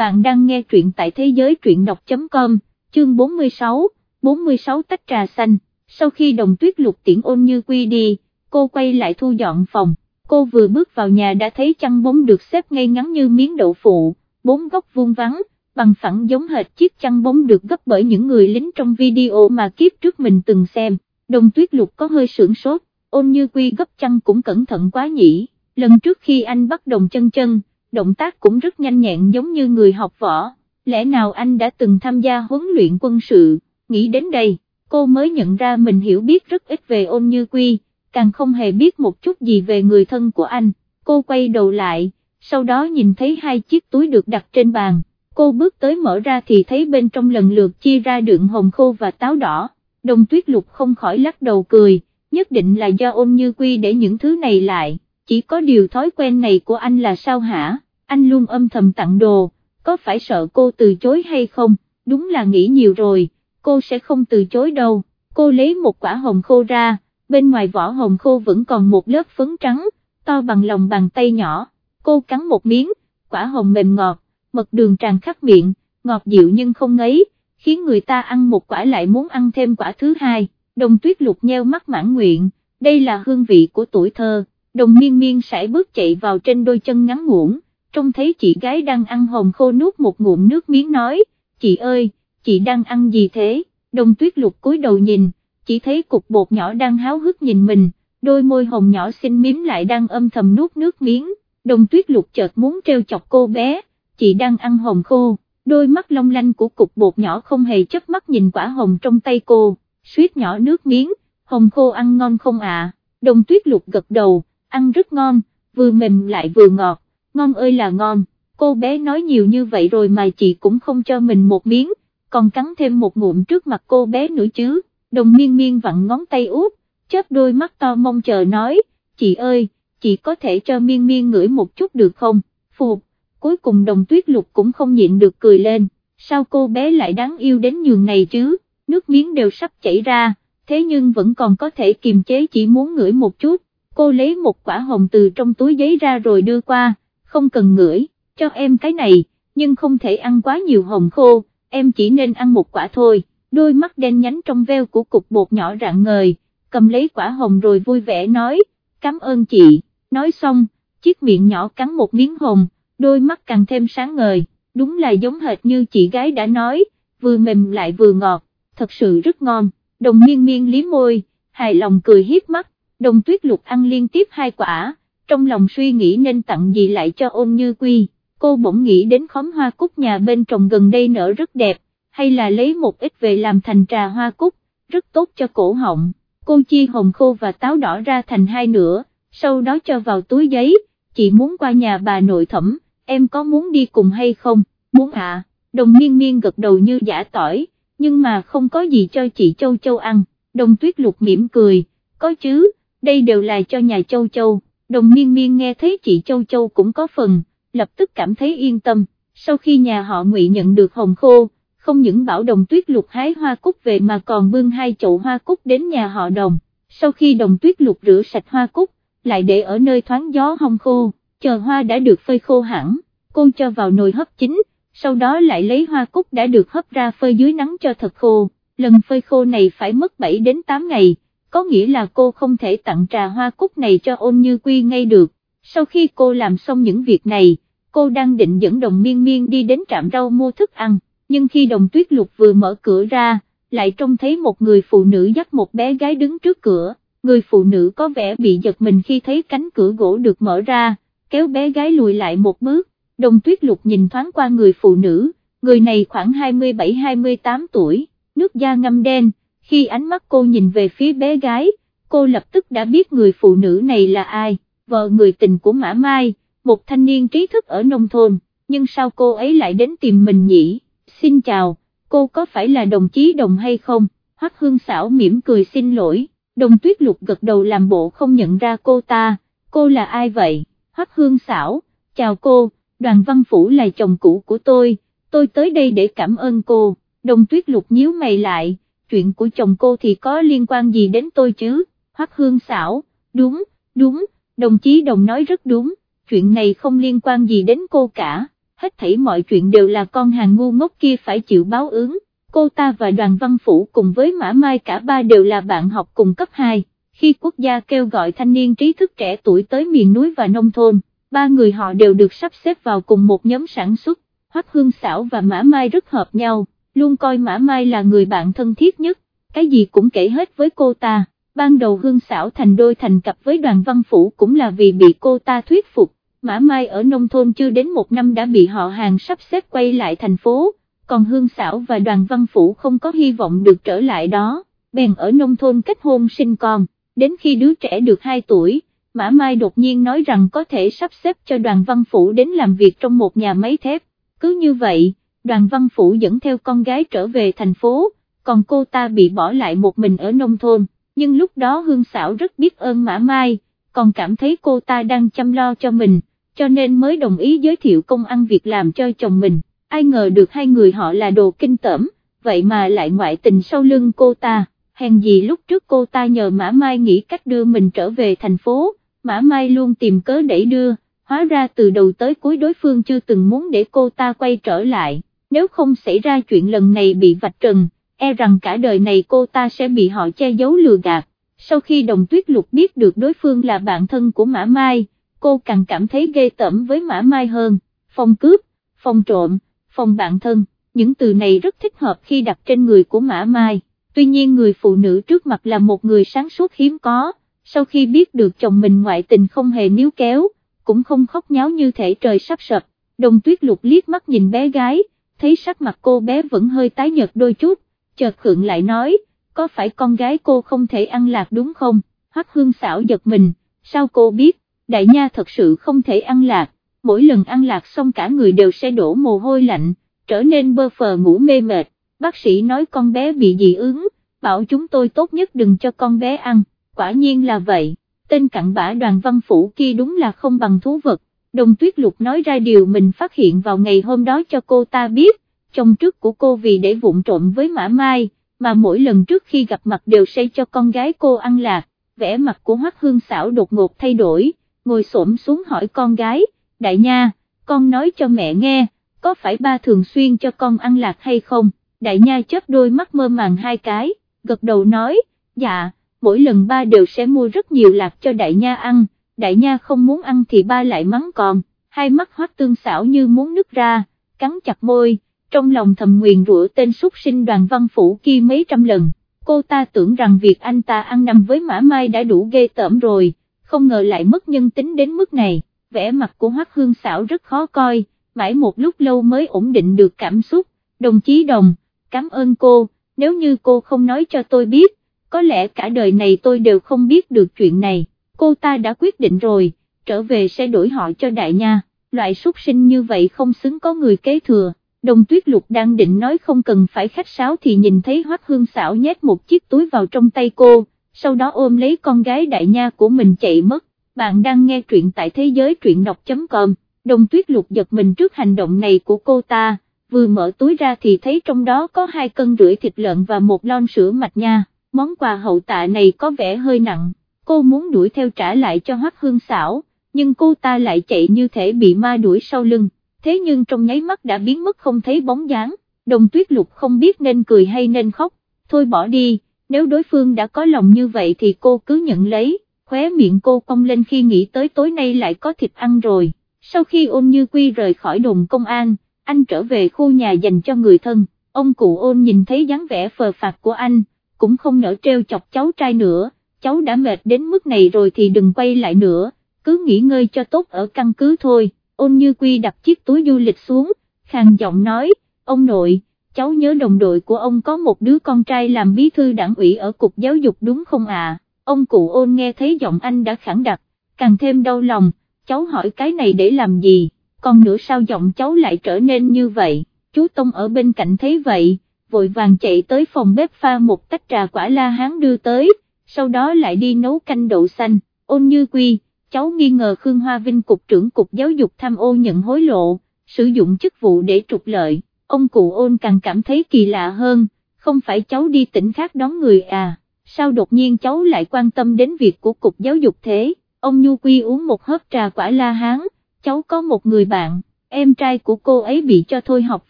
bạn đang nghe truyện tại thế giới truyện đọc.com, chương 46, 46 tách trà xanh, sau khi đồng tuyết lục tiễn ôn như quy đi, cô quay lại thu dọn phòng, cô vừa bước vào nhà đã thấy chăn bóng được xếp ngay ngắn như miếng đậu phụ, bốn góc vuông vắng, bằng phẳng giống hệt chiếc chăn bóng được gấp bởi những người lính trong video mà kiếp trước mình từng xem, đồng tuyết lục có hơi sưởng sốt, ôn như quy gấp chăn cũng cẩn thận quá nhỉ, lần trước khi anh bắt đồng chân chân, động tác cũng rất nhanh nhẹn giống như người học võ, lẽ nào anh đã từng tham gia huấn luyện quân sự, nghĩ đến đây, cô mới nhận ra mình hiểu biết rất ít về ôn như quy, càng không hề biết một chút gì về người thân của anh, cô quay đầu lại, sau đó nhìn thấy hai chiếc túi được đặt trên bàn, cô bước tới mở ra thì thấy bên trong lần lượt chia ra đựng hồng khô và táo đỏ, đồng tuyết lục không khỏi lắc đầu cười, nhất định là do ôn như quy để những thứ này lại chỉ có điều thói quen này của anh là sao hả, anh luôn âm thầm tặng đồ, có phải sợ cô từ chối hay không, đúng là nghĩ nhiều rồi, cô sẽ không từ chối đâu, cô lấy một quả hồng khô ra, bên ngoài vỏ hồng khô vẫn còn một lớp phấn trắng, to bằng lòng bàn tay nhỏ, cô cắn một miếng, quả hồng mềm ngọt, mật đường tràn khắp miệng, ngọt dịu nhưng không ngấy, khiến người ta ăn một quả lại muốn ăn thêm quả thứ hai, đồng tuyết lục nheo mắt mãn nguyện, đây là hương vị của tuổi thơ đồng miên miên sải bước chạy vào trên đôi chân ngắn ngủn, trông thấy chị gái đang ăn hồng khô nuốt một ngụm nước miếng nói, chị ơi, chị đang ăn gì thế, đồng tuyết lục cúi đầu nhìn, chỉ thấy cục bột nhỏ đang háo hức nhìn mình, đôi môi hồng nhỏ xinh miếm lại đang âm thầm nuốt nước miếng, đồng tuyết lục chợt muốn treo chọc cô bé, chị đang ăn hồng khô, đôi mắt long lanh của cục bột nhỏ không hề chớp mắt nhìn quả hồng trong tay cô, suýt nhỏ nước miếng, hồng khô ăn ngon không ạ, đồng tuyết lục gật đầu ăn rất ngon, vừa mềm lại vừa ngọt, ngon ơi là ngon, cô bé nói nhiều như vậy rồi mà chị cũng không cho mình một miếng, còn cắn thêm một ngụm trước mặt cô bé nữa chứ, đồng miên miên vặn ngón tay út, chớp đôi mắt to mong chờ nói, chị ơi, chị có thể cho miên miên ngửi một chút được không, phục, cuối cùng đồng tuyết lục cũng không nhịn được cười lên, sao cô bé lại đáng yêu đến nhường này chứ, nước miếng đều sắp chảy ra, thế nhưng vẫn còn có thể kiềm chế chỉ muốn ngửi một chút, cô lấy một quả hồng từ trong túi giấy ra rồi đưa qua, không cần ngửi, cho em cái này, nhưng không thể ăn quá nhiều hồng khô, em chỉ nên ăn một quả thôi, đôi mắt đen nhánh trong veo của cục bột nhỏ rạng ngời, cầm lấy quả hồng rồi vui vẻ nói, cảm ơn chị, nói xong, chiếc miệng nhỏ cắn một miếng hồng, đôi mắt càng thêm sáng ngời, đúng là giống hệt như chị gái đã nói, vừa mềm lại vừa ngọt, thật sự rất ngon, đồng miên miên lý môi, hài lòng cười hiếp mắt, đồng tuyết lục ăn liên tiếp hai quả, trong lòng suy nghĩ nên tặng gì lại cho ôn như quy, cô bỗng nghĩ đến khóm hoa cúc nhà bên trồng gần đây nở rất đẹp, hay là lấy một ít về làm thành trà hoa cúc, rất tốt cho cổ họng, cô chia hồng khô và táo đỏ ra thành hai nửa, sau đó cho vào túi giấy, chị muốn qua nhà bà nội thẩm, em có muốn đi cùng hay không, muốn ạ, à? đồng miên miên gật đầu như giả tỏi, nhưng mà không có gì cho chị Châu Châu ăn, đồng tuyết lục mỉm cười, có chứ đây đều là cho nhà Châu Châu, đồng miên miên nghe thấy chị Châu Châu cũng có phần, lập tức cảm thấy yên tâm, sau khi nhà họ ngụy nhận được hồng khô, không những bảo đồng tuyết lục hái hoa cúc về mà còn bưng hai chậu hoa cúc đến nhà họ đồng, sau khi đồng tuyết lục rửa sạch hoa cúc, lại để ở nơi thoáng gió hong khô, chờ hoa đã được phơi khô hẳn, cô cho vào nồi hấp chín, sau đó lại lấy hoa cúc đã được hấp ra phơi dưới nắng cho thật khô, lần phơi khô này phải mất 7 đến 8 ngày có nghĩa là cô không thể tặng trà hoa cúc này cho ôn như quy ngay được, sau khi cô làm xong những việc này, cô đang định dẫn đồng miên miên đi đến trạm rau mua thức ăn, nhưng khi đồng tuyết lục vừa mở cửa ra, lại trông thấy một người phụ nữ dắt một bé gái đứng trước cửa, người phụ nữ có vẻ bị giật mình khi thấy cánh cửa gỗ được mở ra, kéo bé gái lùi lại một bước, đồng tuyết lục nhìn thoáng qua người phụ nữ, người này khoảng 27-28 tuổi, nước da ngâm đen, khi ánh mắt cô nhìn về phía bé gái, cô lập tức đã biết người phụ nữ này là ai, vợ người tình của Mã Mai, một thanh niên trí thức ở nông thôn, nhưng sao cô ấy lại đến tìm mình nhỉ, xin chào, cô có phải là đồng chí đồng hay không, Hoắc Hương xảo mỉm cười xin lỗi, đồng tuyết lục gật đầu làm bộ không nhận ra cô ta, cô là ai vậy, Hoắc Hương xảo, chào cô, đoàn văn phủ là chồng cũ của tôi, tôi tới đây để cảm ơn cô, đồng tuyết lục nhíu mày lại, chuyện của chồng cô thì có liên quan gì đến tôi chứ, Hoắc Hương xảo, đúng, đúng, đồng chí đồng nói rất đúng, chuyện này không liên quan gì đến cô cả, hết thảy mọi chuyện đều là con hàng ngu ngốc kia phải chịu báo ứng, cô ta và đoàn văn phủ cùng với Mã Mai cả ba đều là bạn học cùng cấp 2, khi quốc gia kêu gọi thanh niên trí thức trẻ tuổi tới miền núi và nông thôn, ba người họ đều được sắp xếp vào cùng một nhóm sản xuất, Hoắc Hương Sảo và Mã Mai rất hợp nhau, luôn coi Mã Mai là người bạn thân thiết nhất, cái gì cũng kể hết với cô ta, ban đầu Hương Sảo thành đôi thành cặp với đoàn văn phủ cũng là vì bị cô ta thuyết phục. Mã Mai ở nông thôn chưa đến một năm đã bị họ hàng sắp xếp quay lại thành phố, còn Hương Sảo và Đoàn Văn Phủ không có hy vọng được trở lại đó, bèn ở nông thôn kết hôn sinh con, đến khi đứa trẻ được 2 tuổi, Mã Mai đột nhiên nói rằng có thể sắp xếp cho Đoàn Văn Phủ đến làm việc trong một nhà máy thép, cứ như vậy, Đoàn Văn Phủ dẫn theo con gái trở về thành phố, còn cô ta bị bỏ lại một mình ở nông thôn, nhưng lúc đó Hương Sảo rất biết ơn Mã Mai, còn cảm thấy cô ta đang chăm lo cho mình cho nên mới đồng ý giới thiệu công ăn việc làm cho chồng mình, ai ngờ được hai người họ là đồ kinh tởm, vậy mà lại ngoại tình sau lưng cô ta, hèn gì lúc trước cô ta nhờ Mã Mai nghĩ cách đưa mình trở về thành phố, Mã Mai luôn tìm cớ đẩy đưa, hóa ra từ đầu tới cuối đối phương chưa từng muốn để cô ta quay trở lại, nếu không xảy ra chuyện lần này bị vạch trần, e rằng cả đời này cô ta sẽ bị họ che giấu lừa gạt. Sau khi đồng tuyết lục biết được đối phương là bạn thân của Mã Mai, cô càng cảm thấy ghê tởm với Mã Mai hơn, phòng cướp, phòng trộm, phòng bạn thân, những từ này rất thích hợp khi đặt trên người của Mã Mai, tuy nhiên người phụ nữ trước mặt là một người sáng suốt hiếm có, sau khi biết được chồng mình ngoại tình không hề níu kéo, cũng không khóc nháo như thể trời sắp sập, đồng tuyết lục liếc mắt nhìn bé gái, thấy sắc mặt cô bé vẫn hơi tái nhợt đôi chút, chợt khượng lại nói, có phải con gái cô không thể ăn lạc đúng không, hoắc hương xảo giật mình, sao cô biết, đại nha thật sự không thể ăn lạc, mỗi lần ăn lạc xong cả người đều sẽ đổ mồ hôi lạnh, trở nên bơ phờ ngủ mê mệt, bác sĩ nói con bé bị dị ứng, bảo chúng tôi tốt nhất đừng cho con bé ăn, quả nhiên là vậy, tên cặn bã đoàn văn phủ kia đúng là không bằng thú vật, đồng tuyết lục nói ra điều mình phát hiện vào ngày hôm đó cho cô ta biết, chồng trước của cô vì để vụng trộm với mã mai, mà mỗi lần trước khi gặp mặt đều say cho con gái cô ăn lạc, vẻ mặt của hoắc hương xảo đột ngột thay đổi ngồi xổm xuống hỏi con gái, đại nha, con nói cho mẹ nghe, có phải ba thường xuyên cho con ăn lạc hay không, đại nha chớp đôi mắt mơ màng hai cái, gật đầu nói, dạ, mỗi lần ba đều sẽ mua rất nhiều lạc cho đại nha ăn, đại nha không muốn ăn thì ba lại mắng còn, hai mắt hoác tương xảo như muốn nứt ra, cắn chặt môi, trong lòng thầm nguyền rủa tên súc sinh đoàn văn phủ kia mấy trăm lần, cô ta tưởng rằng việc anh ta ăn nằm với mã mai đã đủ ghê tởm rồi không ngờ lại mất nhân tính đến mức này, vẻ mặt của Hoắc Hương xảo rất khó coi, mãi một lúc lâu mới ổn định được cảm xúc, đồng chí đồng, cảm ơn cô, nếu như cô không nói cho tôi biết, có lẽ cả đời này tôi đều không biết được chuyện này, cô ta đã quyết định rồi, trở về sẽ đổi họ cho đại nha, loại súc sinh như vậy không xứng có người kế thừa. Đồng tuyết lục đang định nói không cần phải khách sáo thì nhìn thấy hoác hương xảo nhét một chiếc túi vào trong tay cô, sau đó ôm lấy con gái đại nha của mình chạy mất, bạn đang nghe truyện tại thế giới truyện đọc.com, đồng tuyết lục giật mình trước hành động này của cô ta, vừa mở túi ra thì thấy trong đó có hai cân rưỡi thịt lợn và một lon sữa mạch nha, món quà hậu tạ này có vẻ hơi nặng, cô muốn đuổi theo trả lại cho hoắc hương xảo, nhưng cô ta lại chạy như thể bị ma đuổi sau lưng, thế nhưng trong nháy mắt đã biến mất không thấy bóng dáng, đồng tuyết lục không biết nên cười hay nên khóc, thôi bỏ đi nếu đối phương đã có lòng như vậy thì cô cứ nhận lấy, khóe miệng cô cong lên khi nghĩ tới tối nay lại có thịt ăn rồi, sau khi ôn như quy rời khỏi đồn công an, anh trở về khu nhà dành cho người thân, ông cụ ôn nhìn thấy dáng vẻ phờ phạt của anh, cũng không nỡ treo chọc cháu trai nữa, cháu đã mệt đến mức này rồi thì đừng quay lại nữa, cứ nghỉ ngơi cho tốt ở căn cứ thôi, ôn như quy đặt chiếc túi du lịch xuống, khàn giọng nói, ông nội, cháu nhớ đồng đội của ông có một đứa con trai làm bí thư đảng ủy ở cục giáo dục đúng không à, ông cụ ôn nghe thấy giọng anh đã khẳng đặc, càng thêm đau lòng, cháu hỏi cái này để làm gì, còn nữa sao giọng cháu lại trở nên như vậy, chú Tông ở bên cạnh thấy vậy, vội vàng chạy tới phòng bếp pha một tách trà quả la hán đưa tới, sau đó lại đi nấu canh đậu xanh, ôn như quy, cháu nghi ngờ Khương Hoa Vinh cục trưởng cục giáo dục tham ô nhận hối lộ, sử dụng chức vụ để trục lợi. Ông cụ ôn càng cảm thấy kỳ lạ hơn, không phải cháu đi tỉnh khác đón người à, sao đột nhiên cháu lại quan tâm đến việc của cục giáo dục thế, ông Nhu Quy uống một hớp trà quả la hán, cháu có một người bạn, em trai của cô ấy bị cho thôi học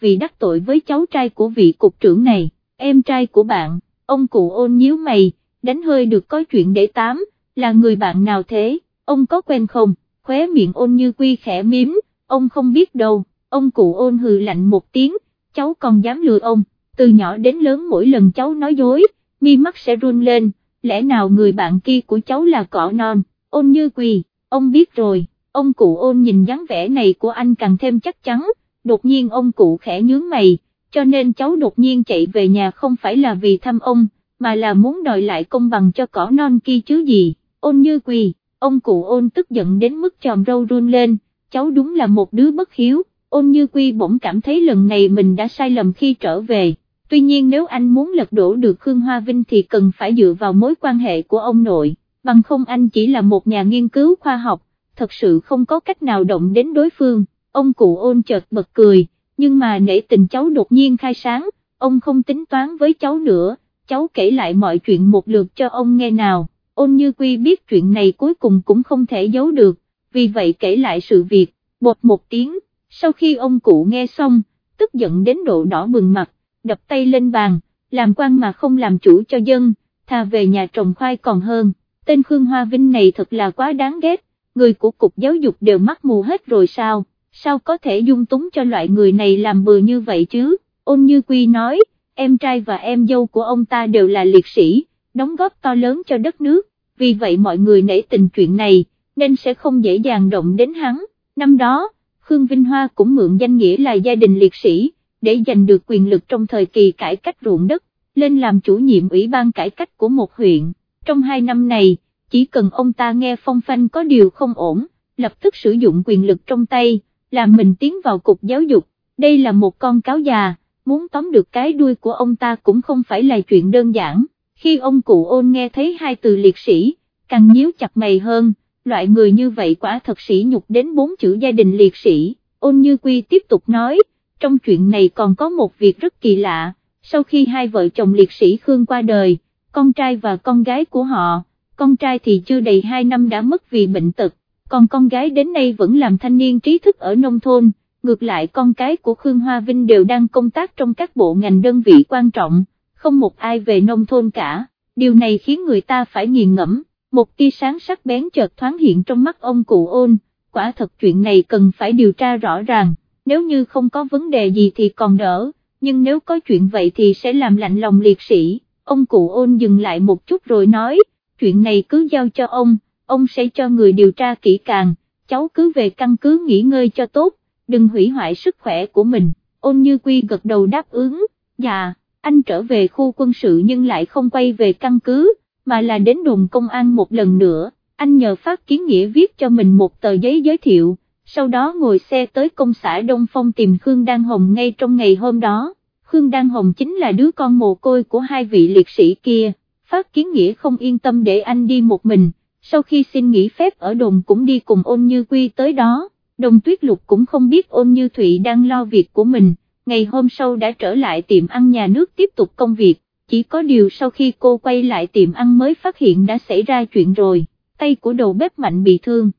vì đắc tội với cháu trai của vị cục trưởng này, em trai của bạn, ông cụ ôn nhíu mày, đánh hơi được có chuyện để tám, là người bạn nào thế, ông có quen không, khóe miệng ôn như quy khẽ miếm, ông không biết đâu, ông cụ ôn hừ lạnh một tiếng, cháu còn dám lừa ông, từ nhỏ đến lớn mỗi lần cháu nói dối, mi mắt sẽ run lên, lẽ nào người bạn kia của cháu là cỏ non, ôn như quy, ông biết rồi, ông cụ ôn nhìn dáng vẻ này của anh càng thêm chắc chắn, đột nhiên ông cụ khẽ nhướng mày, cho nên cháu đột nhiên chạy về nhà không phải là vì thăm ông, mà là muốn đòi lại công bằng cho cỏ non kia chứ gì, ôn như quỳ, ông cụ ôn tức giận đến mức tròn râu run lên, cháu đúng là một đứa bất hiếu, ôn như quy bỗng cảm thấy lần này mình đã sai lầm khi trở về, tuy nhiên nếu anh muốn lật đổ được Khương Hoa Vinh thì cần phải dựa vào mối quan hệ của ông nội, bằng không anh chỉ là một nhà nghiên cứu khoa học, thật sự không có cách nào động đến đối phương, ông cụ ôn chợt bật cười, nhưng mà nể tình cháu đột nhiên khai sáng, ông không tính toán với cháu nữa, cháu kể lại mọi chuyện một lượt cho ông nghe nào, ôn như quy biết chuyện này cuối cùng cũng không thể giấu được, vì vậy kể lại sự việc, bột một tiếng, sau khi ông cụ nghe xong, tức giận đến độ đỏ bừng mặt, đập tay lên bàn, làm quan mà không làm chủ cho dân, thà về nhà trồng khoai còn hơn, tên Khương Hoa Vinh này thật là quá đáng ghét, người của cục giáo dục đều mắc mù hết rồi sao, sao có thể dung túng cho loại người này làm bừa như vậy chứ, ôn như quy nói, em trai và em dâu của ông ta đều là liệt sĩ, đóng góp to lớn cho đất nước, vì vậy mọi người nể tình chuyện này, nên sẽ không dễ dàng động đến hắn, năm đó, Khương Vinh Hoa cũng mượn danh nghĩa là gia đình liệt sĩ, để giành được quyền lực trong thời kỳ cải cách ruộng đất, lên làm chủ nhiệm ủy ban cải cách của một huyện, trong hai năm này, chỉ cần ông ta nghe phong phanh có điều không ổn, lập tức sử dụng quyền lực trong tay, làm mình tiến vào cục giáo dục, đây là một con cáo già, muốn tóm được cái đuôi của ông ta cũng không phải là chuyện đơn giản, khi ông cụ ôn nghe thấy hai từ liệt sĩ, càng nhíu chặt mày hơn, loại người như vậy quả thật sĩ nhục đến bốn chữ gia đình liệt sĩ, ôn như quy tiếp tục nói, trong chuyện này còn có một việc rất kỳ lạ, sau khi hai vợ chồng liệt sĩ Khương qua đời, con trai và con gái của họ, con trai thì chưa đầy 2 năm đã mất vì bệnh tật, còn con gái đến nay vẫn làm thanh niên trí thức ở nông thôn, ngược lại con cái của Khương Hoa Vinh đều đang công tác trong các bộ ngành đơn vị quan trọng, không một ai về nông thôn cả, điều này khiến người ta phải nghiền ngẫm, một tia sáng sắc bén chợt thoáng hiện trong mắt ông cụ ôn, quả thật chuyện này cần phải điều tra rõ ràng, nếu như không có vấn đề gì thì còn đỡ, nhưng nếu có chuyện vậy thì sẽ làm lạnh lòng liệt sĩ, ông cụ ôn dừng lại một chút rồi nói, chuyện này cứ giao cho ông, ông sẽ cho người điều tra kỹ càng, cháu cứ về căn cứ nghỉ ngơi cho tốt, đừng hủy hoại sức khỏe của mình, ôn như quy gật đầu đáp ứng, dạ, anh trở về khu quân sự nhưng lại không quay về căn cứ, mà là đến đồn công an một lần nữa, anh nhờ phát kiến nghĩa viết cho mình một tờ giấy giới thiệu, sau đó ngồi xe tới công xã Đông Phong tìm Khương Đan Hồng ngay trong ngày hôm đó, Khương Đan Hồng chính là đứa con mồ côi của hai vị liệt sĩ kia phát kiến nghĩa không yên tâm để anh đi một mình, sau khi xin nghỉ phép ở đồn cũng đi cùng ôn như quy tới đó, đồng tuyết lục cũng không biết ôn như thụy đang lo việc của mình, ngày hôm sau đã trở lại tiệm ăn nhà nước tiếp tục công việc, chỉ có điều sau khi cô quay lại tiệm ăn mới phát hiện đã xảy ra chuyện rồi, tay của đầu bếp mạnh bị thương,